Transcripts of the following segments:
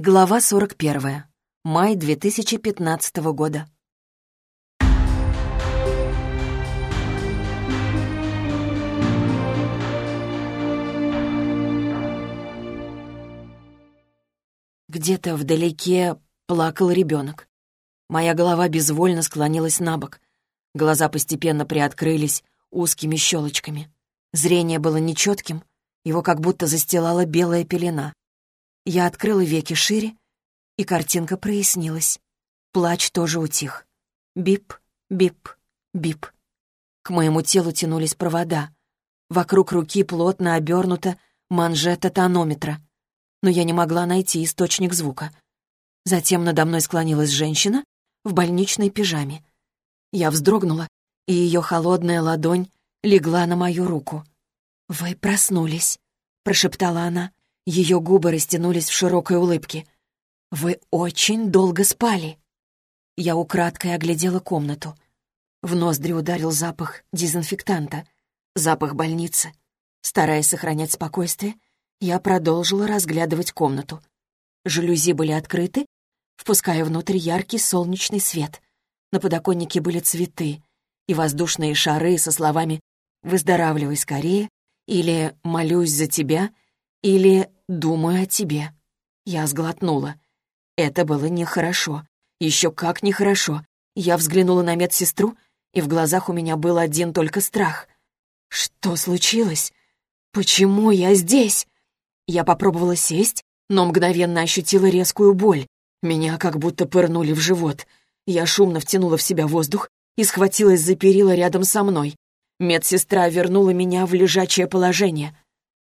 Глава 41. Май 2015 года. Где-то вдалеке плакал ребенок. Моя голова безвольно склонилась на бок. Глаза постепенно приоткрылись узкими щелочками. Зрение было нечетким, его как будто застилала белая пелена. Я открыла веки шире, и картинка прояснилась. Плач тоже утих. Бип, бип, бип. К моему телу тянулись провода. Вокруг руки плотно обернута манжета тонометра. Но я не могла найти источник звука. Затем надо мной склонилась женщина в больничной пижаме. Я вздрогнула, и ее холодная ладонь легла на мою руку. «Вы проснулись», — прошептала она. Ее губы растянулись в широкой улыбке. «Вы очень долго спали!» Я украдкой оглядела комнату. В ноздри ударил запах дезинфектанта, запах больницы. Стараясь сохранять спокойствие, я продолжила разглядывать комнату. Жалюзи были открыты, впуская внутрь яркий солнечный свет. На подоконнике были цветы и воздушные шары со словами «Выздоравливай скорее» или «Молюсь за тебя» или «Думаю о тебе». Я сглотнула. Это было нехорошо. Еще как нехорошо. Я взглянула на медсестру, и в глазах у меня был один только страх. Что случилось? Почему я здесь? Я попробовала сесть, но мгновенно ощутила резкую боль. Меня как будто пырнули в живот. Я шумно втянула в себя воздух и схватилась за перила рядом со мной. Медсестра вернула меня в лежачее положение.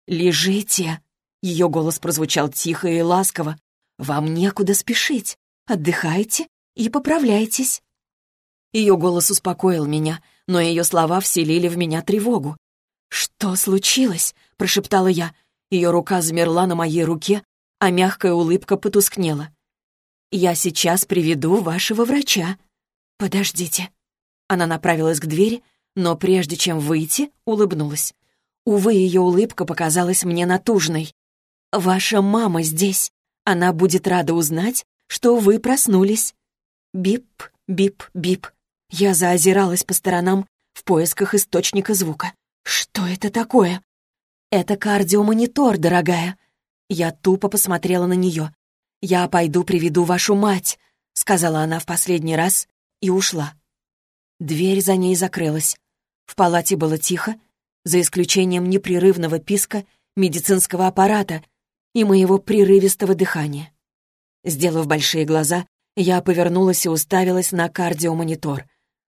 «Лежите!» Ее голос прозвучал тихо и ласково. «Вам некуда спешить. Отдыхайте и поправляйтесь». Ее голос успокоил меня, но ее слова вселили в меня тревогу. «Что случилось?» — прошептала я. Ее рука замерла на моей руке, а мягкая улыбка потускнела. «Я сейчас приведу вашего врача. Подождите». Она направилась к двери, но прежде чем выйти, улыбнулась. Увы, ее улыбка показалась мне натужной. «Ваша мама здесь. Она будет рада узнать, что вы проснулись». Бип, бип, бип. Я заозиралась по сторонам в поисках источника звука. «Что это такое?» «Это кардиомонитор, дорогая». Я тупо посмотрела на нее. «Я пойду приведу вашу мать», — сказала она в последний раз и ушла. Дверь за ней закрылась. В палате было тихо, за исключением непрерывного писка медицинского аппарата, и моего прерывистого дыхания. Сделав большие глаза, я повернулась и уставилась на кардиомонитор.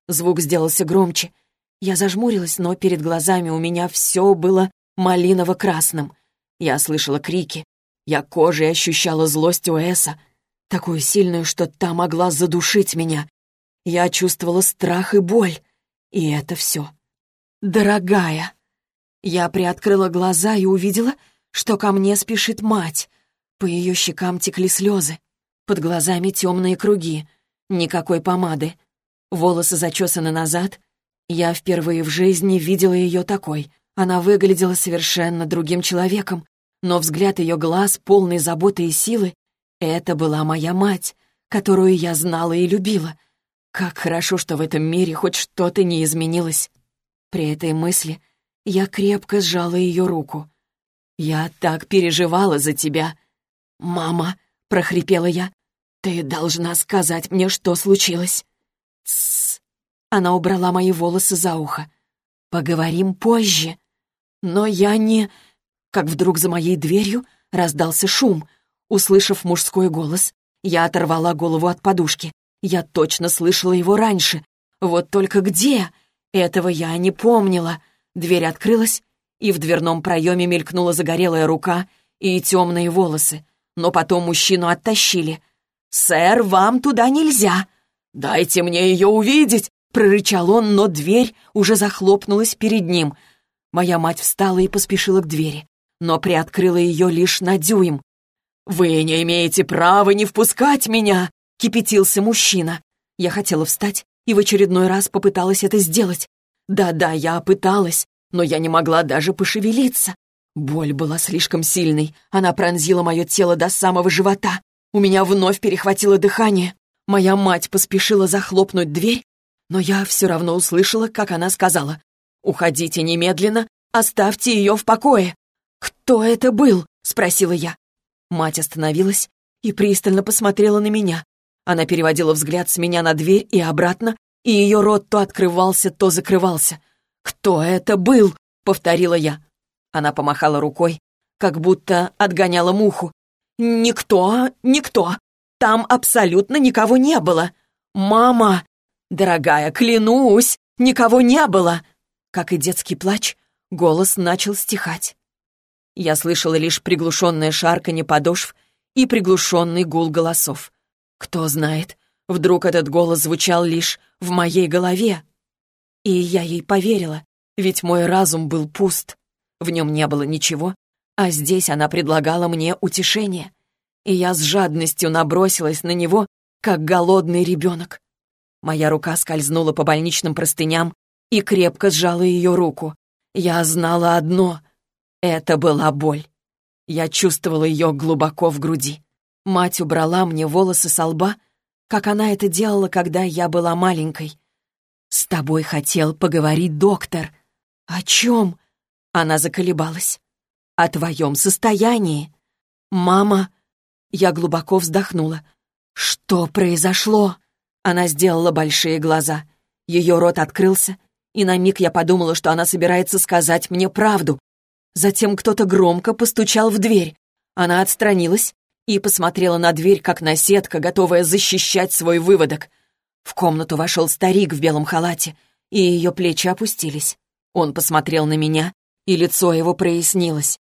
Звук сделался громче. Я зажмурилась, но перед глазами у меня все было малиново-красным. Я слышала крики. Я кожей ощущала злость Уэса, такую сильную, что та могла задушить меня. Я чувствовала страх и боль. И это все. «Дорогая!» Я приоткрыла глаза и увидела, что ко мне спешит мать. По ее щекам текли слезы. Под глазами темные круги. Никакой помады. Волосы зачесаны назад. Я впервые в жизни видела ее такой. Она выглядела совершенно другим человеком, но взгляд ее глаз, полный заботы и силы, это была моя мать, которую я знала и любила. Как хорошо, что в этом мире хоть что-то не изменилось. При этой мысли я крепко сжала ее руку. «Я так переживала за тебя!» «Мама!» — прохрипела я. «Ты должна сказать мне, что случилось!» «Тссс!» Она убрала мои волосы за ухо. «Поговорим позже!» «Но я не...» Как вдруг за моей дверью раздался шум. Услышав мужской голос, я оторвала голову от подушки. Я точно слышала его раньше. Вот только где? Этого я не помнила. Дверь открылась, и в дверном проеме мелькнула загорелая рука и темные волосы. Но потом мужчину оттащили. «Сэр, вам туда нельзя!» «Дайте мне ее увидеть!» — прорычал он, но дверь уже захлопнулась перед ним. Моя мать встала и поспешила к двери, но приоткрыла ее лишь на дюйм. «Вы не имеете права не впускать меня!» — кипятился мужчина. Я хотела встать и в очередной раз попыталась это сделать. Да-да, я пыталась, но я не могла даже пошевелиться. Боль была слишком сильной, она пронзила мое тело до самого живота. У меня вновь перехватило дыхание. Моя мать поспешила захлопнуть дверь, но я все равно услышала, как она сказала. «Уходите немедленно, оставьте ее в покое». «Кто это был?» — спросила я. Мать остановилась и пристально посмотрела на меня. Она переводила взгляд с меня на дверь и обратно, и ее рот то открывался, то закрывался. «Кто это был?» — повторила я. Она помахала рукой, как будто отгоняла муху. «Никто, никто. Там абсолютно никого не было. Мама! Дорогая, клянусь, никого не было!» Как и детский плач, голос начал стихать. Я слышала лишь приглушенное шарканье подошв и приглушенный гул голосов. Кто знает, вдруг этот голос звучал лишь в моей голове. И я ей поверила, ведь мой разум был пуст. В нем не было ничего, а здесь она предлагала мне утешение. И я с жадностью набросилась на него, как голодный ребенок. Моя рука скользнула по больничным простыням и крепко сжала ее руку. Я знала одно — это была боль. Я чувствовала ее глубоко в груди. Мать убрала мне волосы со лба, как она это делала, когда я была маленькой. «С тобой хотел поговорить доктор». «О чем?» Она заколебалась. «О твоем состоянии». «Мама...» Я глубоко вздохнула. «Что произошло?» Она сделала большие глаза. Ее рот открылся, и на миг я подумала, что она собирается сказать мне правду. Затем кто-то громко постучал в дверь. Она отстранилась и посмотрела на дверь, как на сетка, готовая защищать свой выводок. В комнату вошел старик в белом халате, и ее плечи опустились. Он посмотрел на меня, и лицо его прояснилось.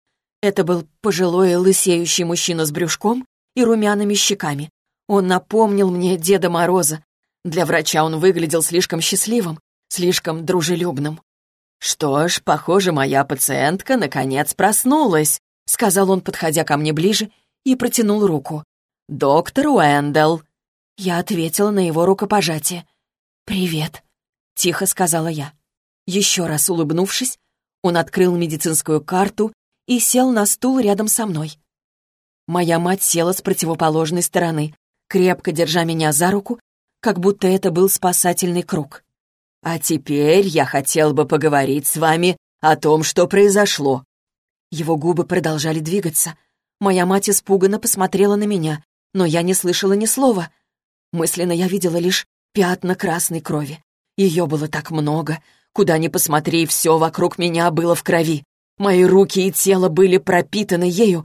Это был пожилой лысеющий мужчина с брюшком и румяными щеками. Он напомнил мне Деда Мороза. Для врача он выглядел слишком счастливым, слишком дружелюбным. «Что ж, похоже, моя пациентка наконец проснулась», — сказал он, подходя ко мне ближе, и протянул руку. «Доктор Уэндалл». Я ответила на его рукопожатие. «Привет», — тихо сказала я. Еще раз улыбнувшись, он открыл медицинскую карту и сел на стул рядом со мной. Моя мать села с противоположной стороны, крепко держа меня за руку, как будто это был спасательный круг. «А теперь я хотел бы поговорить с вами о том, что произошло». Его губы продолжали двигаться. Моя мать испуганно посмотрела на меня, но я не слышала ни слова. Мысленно я видела лишь пятна красной крови. Ее было так много. Куда ни посмотри, все вокруг меня было в крови. Мои руки и тело были пропитаны ею.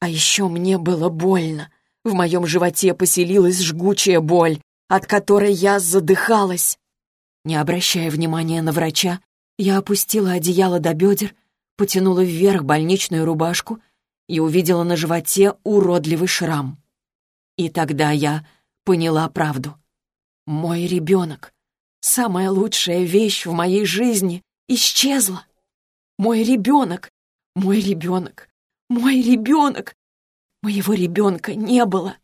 А еще мне было больно. В моем животе поселилась жгучая боль, от которой я задыхалась. Не обращая внимания на врача, я опустила одеяло до бедер, потянула вверх больничную рубашку и увидела на животе уродливый шрам. И тогда я поняла правду. Мой ребенок, самая лучшая вещь в моей жизни, исчезла. Мой ребенок, мой ребенок, мой ребенок. Моего ребенка не было.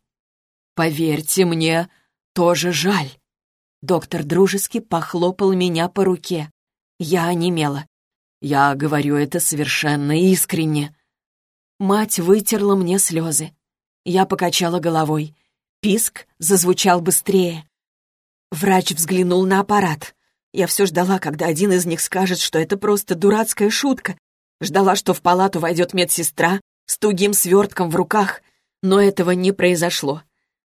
Поверьте мне, тоже жаль. Доктор дружески похлопал меня по руке. Я онемела. Я говорю это совершенно искренне. Мать вытерла мне слезы. Я покачала головой. Писк зазвучал быстрее. Врач взглянул на аппарат. Я все ждала, когда один из них скажет, что это просто дурацкая шутка. Ждала, что в палату войдет медсестра с тугим свертком в руках, но этого не произошло.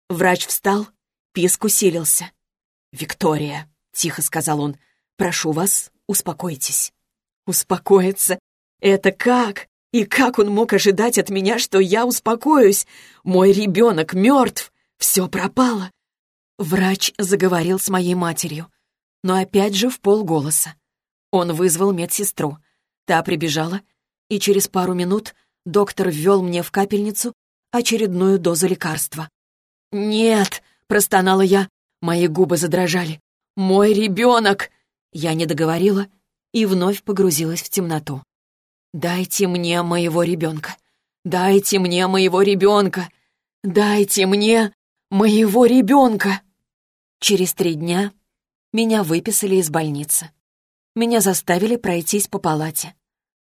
Врач встал, писк усилился. «Виктория», — тихо сказал он, — «прошу вас, успокойтесь». «Успокоиться? Это как? И как он мог ожидать от меня, что я успокоюсь? Мой ребенок мертв, все пропало». Врач заговорил с моей матерью, но опять же в полголоса. Он вызвал медсестру. Та прибежала, и через пару минут доктор ввел мне в капельницу очередную дозу лекарства. «Нет!» — простонала я. Мои губы задрожали. «Мой ребенок!» Я не договорила и вновь погрузилась в темноту. «Дайте мне моего ребенка! Дайте мне моего ребенка! Дайте мне моего ребенка!» Через три дня меня выписали из больницы. Меня заставили пройтись по палате.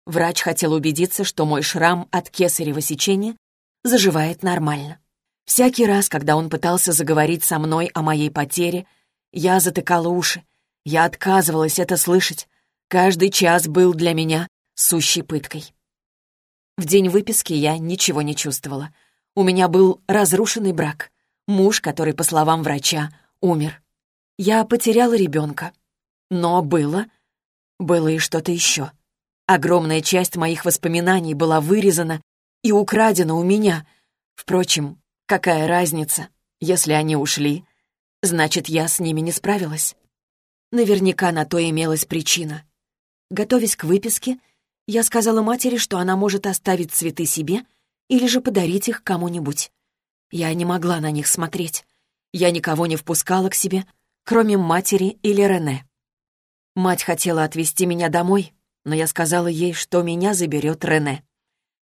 Врач хотел убедиться, что мой шрам от кесарево сечения заживает нормально. Всякий раз, когда он пытался заговорить со мной о моей потере, я затыкала уши. Я отказывалась это слышать. Каждый час был для меня сущей пыткой. В день выписки я ничего не чувствовала. У меня был разрушенный брак. Муж, который, по словам врача, умер. Я потеряла ребенка. Но было... Было и что-то еще. Огромная часть моих воспоминаний была вырезана и украдена у меня. Впрочем, какая разница, если они ушли? Значит, я с ними не справилась. Наверняка на то имелась причина. Готовясь к выписке, я сказала матери, что она может оставить цветы себе или же подарить их кому-нибудь. Я не могла на них смотреть. Я никого не впускала к себе, кроме матери или Рене. Мать хотела отвезти меня домой, но я сказала ей, что меня заберет Рене.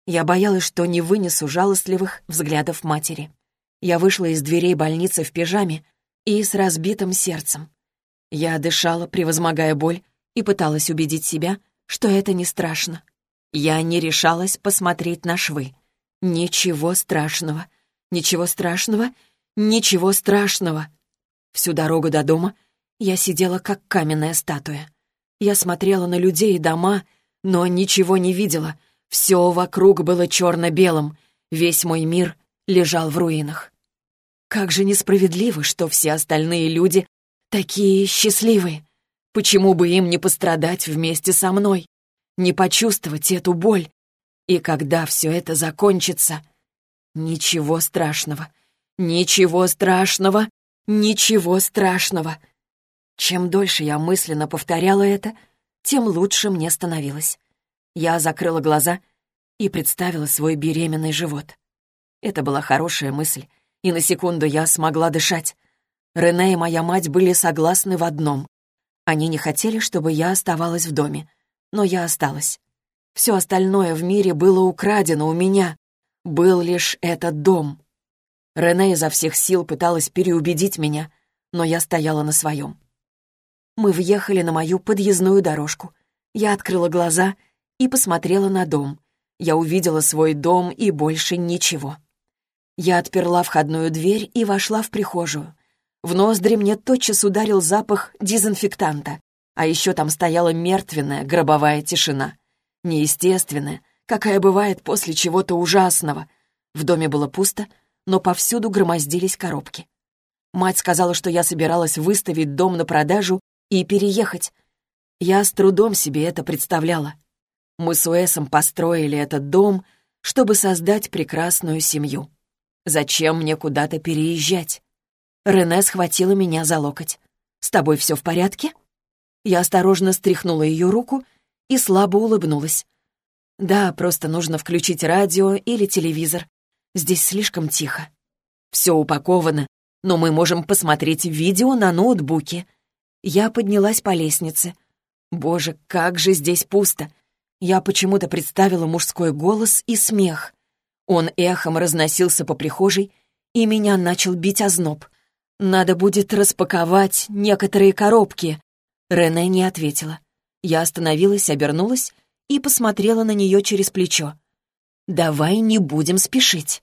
Я боялась, что не вынесу жалостливых взглядов матери. Я вышла из дверей больницы в пижаме и с разбитым сердцем. Я дышала, превозмогая боль, и пыталась убедить себя, что это не страшно. Я не решалась посмотреть на швы. Ничего страшного, ничего страшного, ничего страшного. Всю дорогу до дома я сидела как каменная статуя. Я смотрела на людей и дома, но ничего не видела. Все вокруг было черно-белым. Весь мой мир лежал в руинах. Как же несправедливо, что все остальные люди такие счастливые. Почему бы им не пострадать вместе со мной? Не почувствовать эту боль? И когда все это закончится? Ничего страшного. Ничего страшного. Ничего страшного. Чем дольше я мысленно повторяла это, тем лучше мне становилось. Я закрыла глаза и представила свой беременный живот. Это была хорошая мысль, и на секунду я смогла дышать. Рене и моя мать были согласны в одном. Они не хотели, чтобы я оставалась в доме, но я осталась. Все остальное в мире было украдено у меня. Был лишь этот дом. Рене изо всех сил пыталась переубедить меня, но я стояла на своем. Мы въехали на мою подъездную дорожку. Я открыла глаза и посмотрела на дом. Я увидела свой дом и больше ничего. Я отперла входную дверь и вошла в прихожую. В ноздри мне тотчас ударил запах дезинфектанта, а еще там стояла мертвенная гробовая тишина. Неестественная, какая бывает после чего-то ужасного. В доме было пусто, но повсюду громоздились коробки. Мать сказала, что я собиралась выставить дом на продажу и переехать. Я с трудом себе это представляла. Мы с Уэсом построили этот дом, чтобы создать прекрасную семью. Зачем мне куда-то переезжать? Рене схватила меня за локоть. «С тобой все в порядке?» Я осторожно стряхнула ее руку и слабо улыбнулась. «Да, просто нужно включить радио или телевизор. Здесь слишком тихо. Все упаковано, но мы можем посмотреть видео на ноутбуке. Я поднялась по лестнице. Боже, как же здесь пусто! Я почему-то представила мужской голос и смех. Он эхом разносился по прихожей, и меня начал бить озноб. «Надо будет распаковать некоторые коробки». Рене не ответила. Я остановилась, обернулась и посмотрела на нее через плечо. «Давай не будем спешить».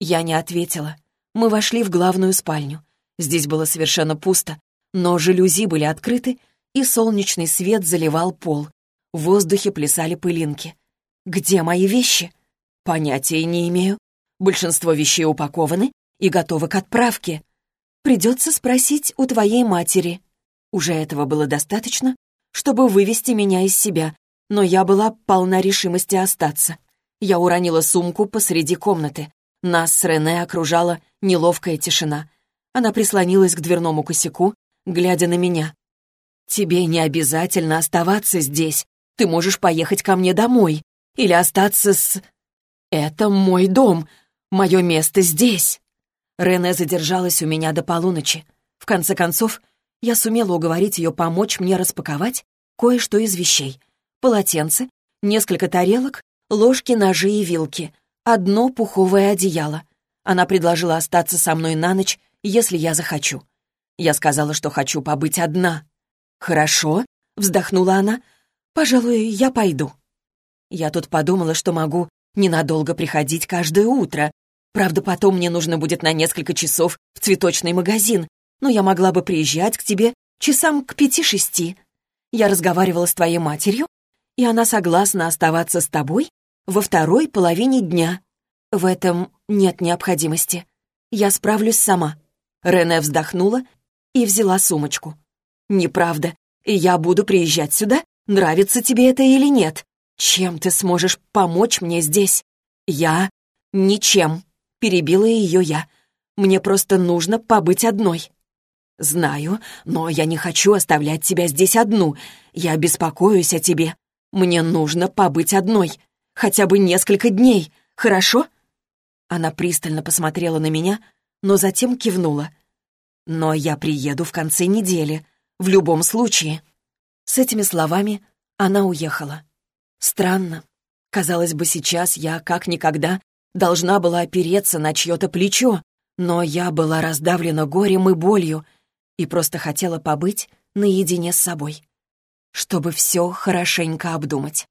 Я не ответила. Мы вошли в главную спальню. Здесь было совершенно пусто, но жалюзи были открыты, и солнечный свет заливал пол. В воздухе плясали пылинки. «Где мои вещи?» «Понятия не имею. Большинство вещей упакованы и готовы к отправке. Придется спросить у твоей матери». Уже этого было достаточно, чтобы вывести меня из себя, но я была полна решимости остаться. Я уронила сумку посреди комнаты. Нас с Рене окружала неловкая тишина. Она прислонилась к дверному косяку, глядя на меня. «Тебе не обязательно оставаться здесь. Ты можешь поехать ко мне домой. Или остаться с... Это мой дом. Мое место здесь». Рене задержалась у меня до полуночи. В конце концов, я сумела уговорить ее помочь мне распаковать кое-что из вещей. Полотенце, несколько тарелок, ложки, ножи и вилки, одно пуховое одеяло. Она предложила остаться со мной на ночь, если я захочу. Я сказала, что хочу побыть одна. «Хорошо», — вздохнула она, — «пожалуй, я пойду». Я тут подумала, что могу ненадолго приходить каждое утро. Правда, потом мне нужно будет на несколько часов в цветочный магазин, но я могла бы приезжать к тебе часам к пяти-шести. Я разговаривала с твоей матерью, и она согласна оставаться с тобой во второй половине дня. В этом нет необходимости. Я справлюсь сама». Рене вздохнула и взяла сумочку. «Неправда. Я буду приезжать сюда, нравится тебе это или нет. Чем ты сможешь помочь мне здесь?» «Я... ничем», — перебила ее я. «Мне просто нужно побыть одной». «Знаю, но я не хочу оставлять тебя здесь одну. Я беспокоюсь о тебе. Мне нужно побыть одной. Хотя бы несколько дней, хорошо?» Она пристально посмотрела на меня, но затем кивнула. «Но я приеду в конце недели, в любом случае». С этими словами она уехала. Странно. Казалось бы, сейчас я, как никогда, должна была опереться на чье-то плечо, но я была раздавлена горем и болью и просто хотела побыть наедине с собой, чтобы все хорошенько обдумать.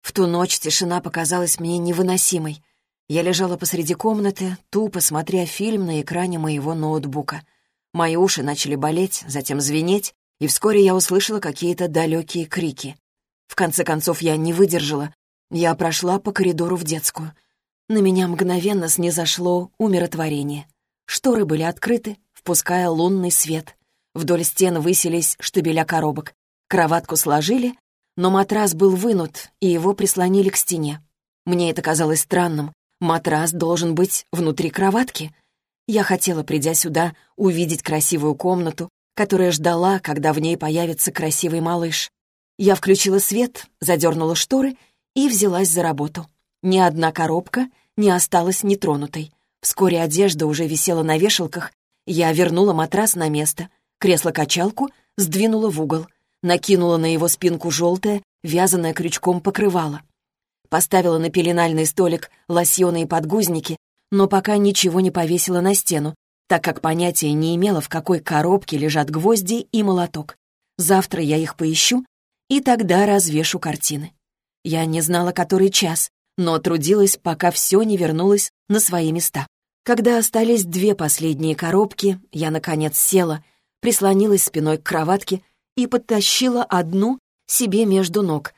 В ту ночь тишина показалась мне невыносимой. Я лежала посреди комнаты, тупо смотря фильм на экране моего ноутбука. Мои уши начали болеть, затем звенеть, и вскоре я услышала какие-то далекие крики. В конце концов, я не выдержала. Я прошла по коридору в детскую. На меня мгновенно снизошло умиротворение. Шторы были открыты, впуская лунный свет. Вдоль стен высились штабеля коробок. Кроватку сложили, но матрас был вынут, и его прислонили к стене. Мне это казалось странным. Матрас должен быть внутри кроватки. Я хотела, придя сюда, увидеть красивую комнату, которая ждала, когда в ней появится красивый малыш. Я включила свет, задернула шторы и взялась за работу. Ни одна коробка не осталась нетронутой. Вскоре одежда уже висела на вешалках. Я вернула матрас на место, кресло-качалку сдвинула в угол, накинула на его спинку желтое, вязаное крючком покрывало поставила на пеленальный столик лосьоны и подгузники, но пока ничего не повесила на стену, так как понятия не имела, в какой коробке лежат гвозди и молоток. Завтра я их поищу, и тогда развешу картины. Я не знала, который час, но трудилась, пока все не вернулось на свои места. Когда остались две последние коробки, я, наконец, села, прислонилась спиной к кроватке и подтащила одну себе между ног.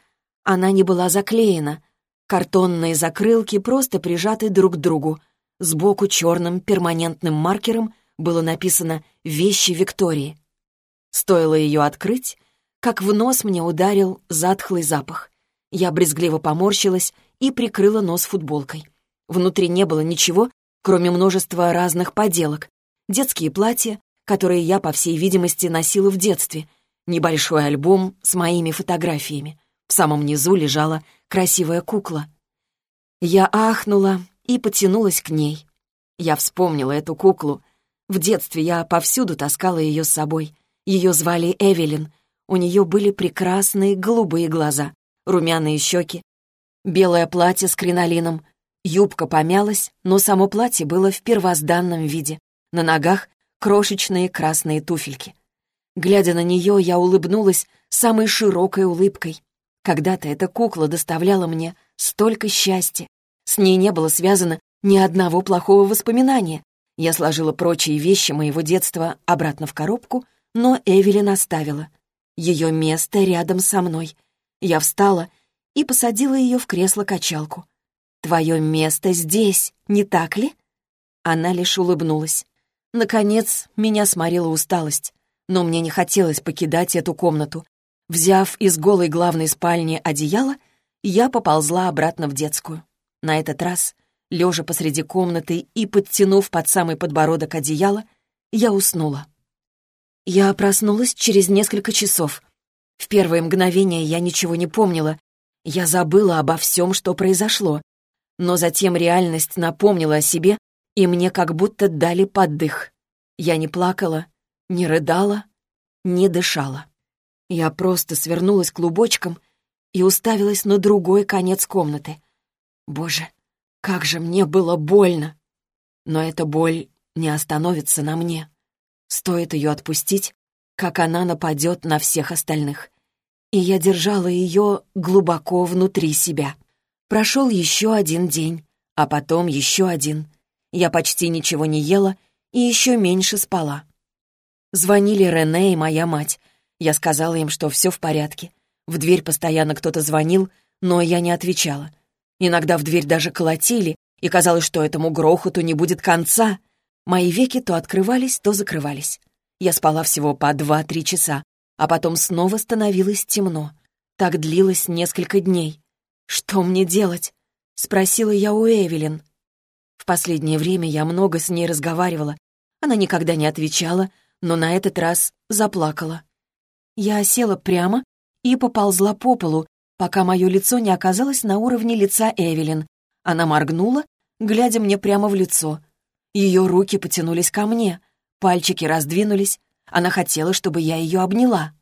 Она не была заклеена, Картонные закрылки просто прижаты друг к другу. Сбоку черным перманентным маркером было написано «Вещи Виктории». Стоило ее открыть, как в нос мне ударил затхлый запах. Я брезгливо поморщилась и прикрыла нос футболкой. Внутри не было ничего, кроме множества разных поделок. Детские платья, которые я, по всей видимости, носила в детстве. Небольшой альбом с моими фотографиями. В самом низу лежала красивая кукла. Я ахнула и потянулась к ней. Я вспомнила эту куклу. В детстве я повсюду таскала ее с собой. Ее звали Эвелин. У нее были прекрасные голубые глаза, румяные щеки, белое платье с кринолином. Юбка помялась, но само платье было в первозданном виде. На ногах крошечные красные туфельки. Глядя на нее, я улыбнулась самой широкой улыбкой. Когда-то эта кукла доставляла мне столько счастья. С ней не было связано ни одного плохого воспоминания. Я сложила прочие вещи моего детства обратно в коробку, но Эвелин оставила. Ее место рядом со мной. Я встала и посадила ее в кресло-качалку. «Твое место здесь, не так ли?» Она лишь улыбнулась. Наконец, меня сморила усталость, но мне не хотелось покидать эту комнату. Взяв из голой главной спальни одеяло, я поползла обратно в детскую. На этот раз, лежа посреди комнаты и подтянув под самый подбородок одеяло, я уснула. Я проснулась через несколько часов. В первое мгновение я ничего не помнила. Я забыла обо всем, что произошло. Но затем реальность напомнила о себе, и мне как будто дали поддых. Я не плакала, не рыдала, не дышала. Я просто свернулась клубочком и уставилась на другой конец комнаты. Боже, как же мне было больно! Но эта боль не остановится на мне. Стоит ее отпустить, как она нападет на всех остальных. И я держала ее глубоко внутри себя. Прошел еще один день, а потом еще один. Я почти ничего не ела и еще меньше спала. Звонили Рене и моя мать. Я сказала им, что все в порядке. В дверь постоянно кто-то звонил, но я не отвечала. Иногда в дверь даже колотили, и казалось, что этому грохоту не будет конца. Мои веки то открывались, то закрывались. Я спала всего по два-три часа, а потом снова становилось темно. Так длилось несколько дней. «Что мне делать?» — спросила я у Эвелин. В последнее время я много с ней разговаривала. Она никогда не отвечала, но на этот раз заплакала. Я села прямо и поползла по полу, пока мое лицо не оказалось на уровне лица Эвелин. Она моргнула, глядя мне прямо в лицо. Ее руки потянулись ко мне, пальчики раздвинулись. Она хотела, чтобы я ее обняла.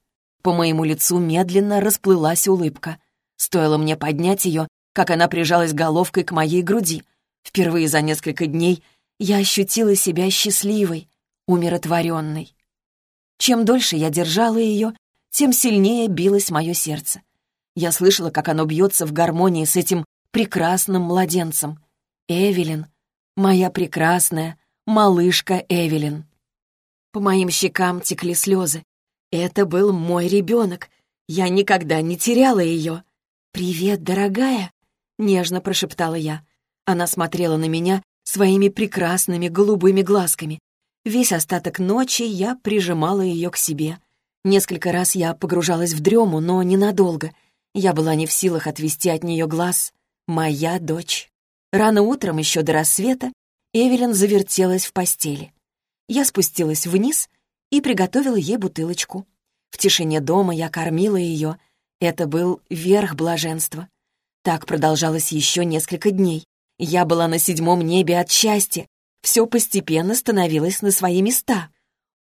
По моему лицу медленно расплылась улыбка. Стоило мне поднять ее, как она прижалась головкой к моей груди. Впервые за несколько дней я ощутила себя счастливой, умиротворенной. Чем дольше я держала ее, тем сильнее билось мое сердце. Я слышала, как оно бьется в гармонии с этим прекрасным младенцем. Эвелин, моя прекрасная малышка Эвелин. По моим щекам текли слезы. Это был мой ребенок. Я никогда не теряла ее. «Привет, дорогая!» — нежно прошептала я. Она смотрела на меня своими прекрасными голубыми глазками. Весь остаток ночи я прижимала ее к себе. Несколько раз я погружалась в дрему, но ненадолго. Я была не в силах отвести от нее глаз. Моя дочь. Рано утром, еще до рассвета, Эвелин завертелась в постели. Я спустилась вниз и приготовила ей бутылочку. В тишине дома я кормила ее. Это был верх блаженства. Так продолжалось еще несколько дней. Я была на седьмом небе от счастья. Все постепенно становилось на свои места.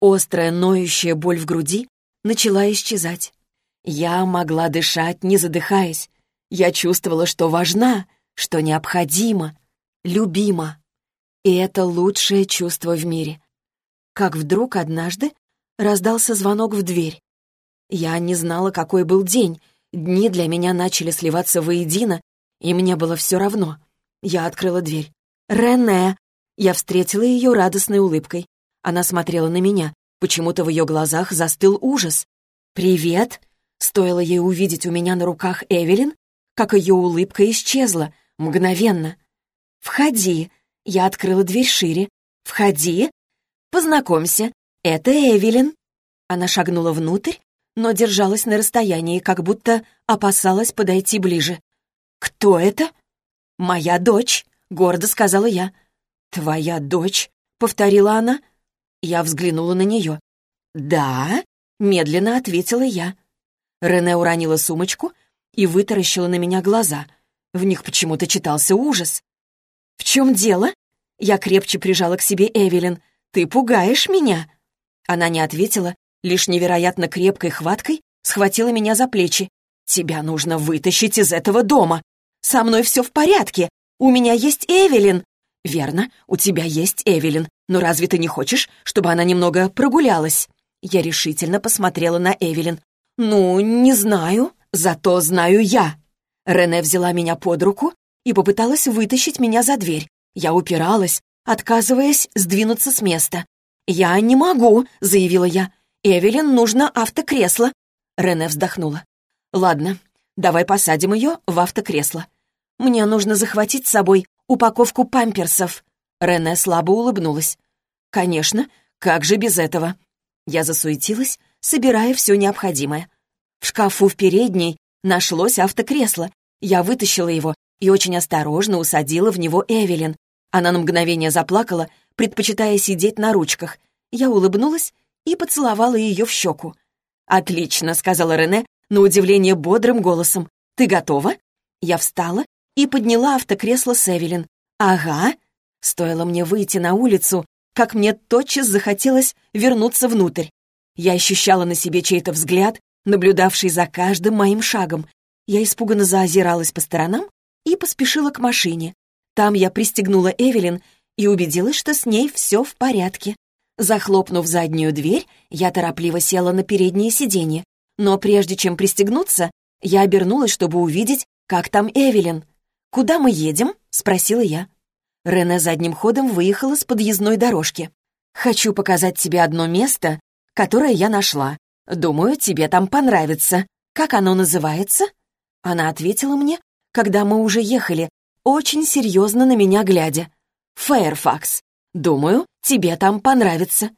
Острая ноющая боль в груди начала исчезать. Я могла дышать, не задыхаясь. Я чувствовала, что важна, что необходима, любима. И это лучшее чувство в мире. Как вдруг однажды раздался звонок в дверь. Я не знала, какой был день. Дни для меня начали сливаться воедино, и мне было все равно. Я открыла дверь. «Рене!» Я встретила ее радостной улыбкой. Она смотрела на меня. Почему-то в ее глазах застыл ужас. «Привет!» Стоило ей увидеть у меня на руках Эвелин, как ее улыбка исчезла, мгновенно. «Входи!» Я открыла дверь шире. «Входи!» «Познакомься, это Эвелин!» Она шагнула внутрь, но держалась на расстоянии, как будто опасалась подойти ближе. «Кто это?» «Моя дочь», — гордо сказала я. «Твоя дочь?» — повторила она. Я взглянула на нее. «Да?» — медленно ответила я. Рене уронила сумочку и вытаращила на меня глаза. В них почему-то читался ужас. «В чем дело?» Я крепче прижала к себе Эвелин. «Ты пугаешь меня!» Она не ответила, лишь невероятно крепкой хваткой схватила меня за плечи. «Тебя нужно вытащить из этого дома! Со мной все в порядке! У меня есть Эвелин!» «Верно, у тебя есть Эвелин, но разве ты не хочешь, чтобы она немного прогулялась?» Я решительно посмотрела на Эвелин. «Ну, не знаю, зато знаю я». Рене взяла меня под руку и попыталась вытащить меня за дверь. Я упиралась, отказываясь сдвинуться с места. «Я не могу», — заявила я. «Эвелин нужно автокресло». Рене вздохнула. «Ладно, давай посадим ее в автокресло. Мне нужно захватить с собой упаковку памперсов». Рене слабо улыбнулась. «Конечно, как же без этого?» Я засуетилась, собирая все необходимое. В шкафу в передней нашлось автокресло. Я вытащила его и очень осторожно усадила в него Эвелин. Она на мгновение заплакала, предпочитая сидеть на ручках. Я улыбнулась и поцеловала ее в щеку. «Отлично», — сказала Рене, на удивление бодрым голосом. «Ты готова?» Я встала и подняла автокресло с Эвелин. «Ага». Стоило мне выйти на улицу, как мне тотчас захотелось вернуться внутрь. Я ощущала на себе чей-то взгляд, наблюдавший за каждым моим шагом. Я испуганно заозиралась по сторонам и поспешила к машине. Там я пристегнула Эвелин и убедилась, что с ней все в порядке. Захлопнув заднюю дверь, я торопливо села на переднее сиденье. Но прежде чем пристегнуться, я обернулась, чтобы увидеть, как там Эвелин. «Куда мы едем?» — спросила я. Рене задним ходом выехала с подъездной дорожки. «Хочу показать тебе одно место, которое я нашла. Думаю, тебе там понравится. Как оно называется?» Она ответила мне, когда мы уже ехали, очень серьезно на меня глядя. «Фэйрфакс. Думаю, тебе там понравится».